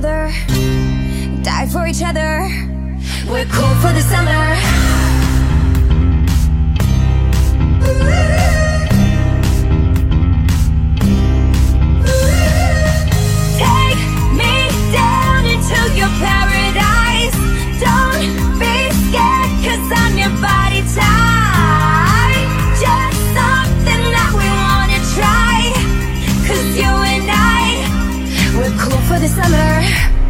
other Die for each other. We're cool for the summer. We're cool for the summer.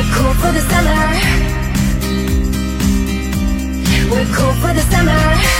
We're cool for the summer. We're cool for the summer.